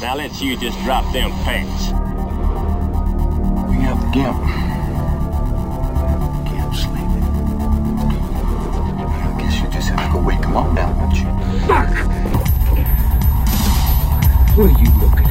Now let's you just drop them pants. We out the gimp. Gimp sleeping. I guess you just have to go wake him up now, don't you? Fuck! What are you looking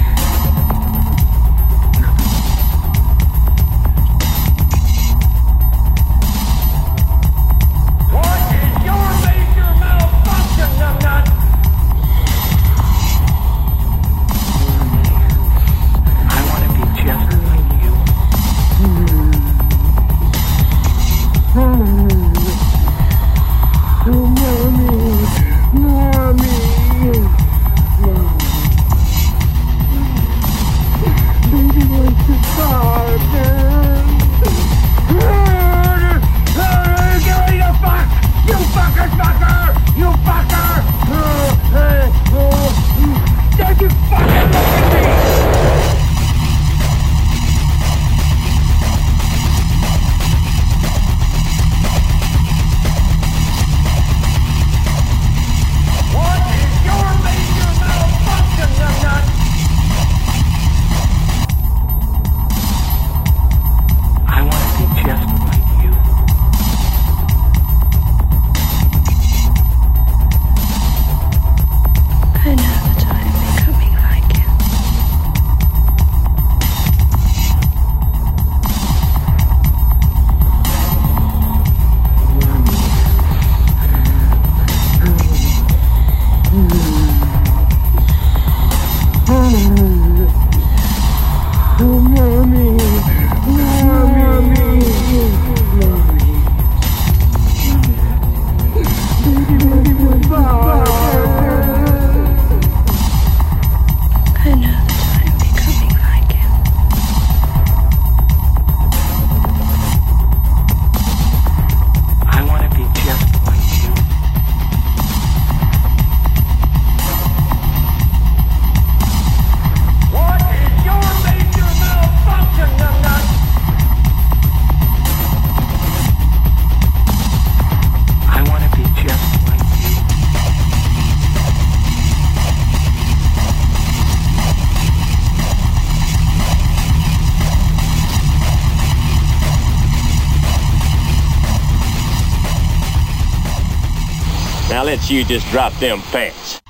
Now let's you just drop them pants.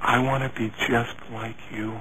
I want to be just like you.